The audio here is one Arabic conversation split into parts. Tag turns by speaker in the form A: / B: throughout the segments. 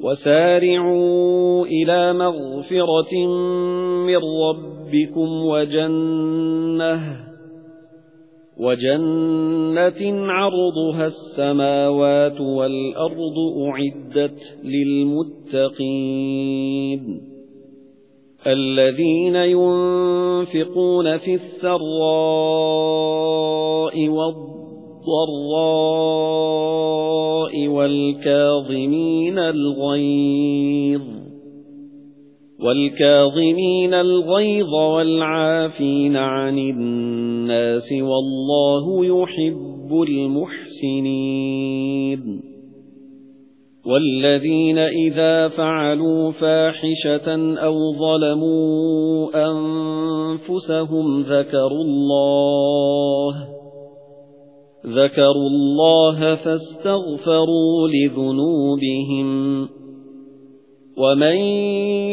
A: وَسَارِعُوا إِلَى مَغْفِرَةٍ مِّن رَّبِّكُمْ وَجَنَّةٍ وَجَنَّةٍ عَرْضُهَا السَّمَاوَاتُ وَالْأَرْضُ أُعِدَّتْ لِلْمُتَّقِينَ الَّذِينَ يُنفِقُونَ فِي السَّرَّاءِ وَالضَّرَّاءِ وَالْكَاظِمِينَ الْغَيْظَ وَالْكَاظِمِينَ الْغَيْظَ وَالْعَافِينَ عَنِ النَّاسِ وَاللَّهُ يُحِبُّ الْمُحْسِنِينَ وَالَّذِينَ إِذَا فَعَلُوا فَاحِشَةً أَوْ ظَلَمُوا أَنفُسَهُمْ ذَكَرُوا اللَّهَ ذَكَرُوا اللَّهَ فَاسْتَغْفَرُوا لِذُنُوبِهِمْ وَمَن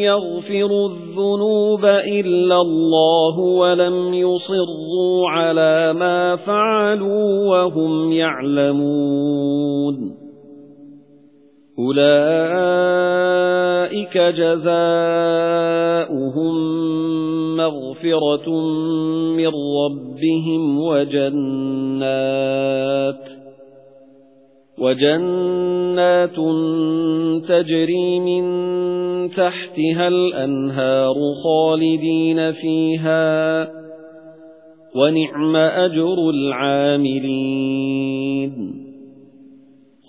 A: يَغْفِرُ الذُّنُوبَ إِلَّا اللَّهُ وَلَمْ يُصِرُّوا عَلَى مَا فَعَلُوا وَهُمْ يَعْلَمُونَ أُولَئِكَ جَزَاؤُهُم مَّغْفِرَةٌ مِّن رَّبِّهِمْ وَجَنَّاتٌ وَجَنَّاتٌ تَجْرِي مِن تَحْتِهَا الْأَنْهَارُ خَالِدِينَ فِيهَا وَنِعْمَ أَجْرُ الْعَامِلِينَ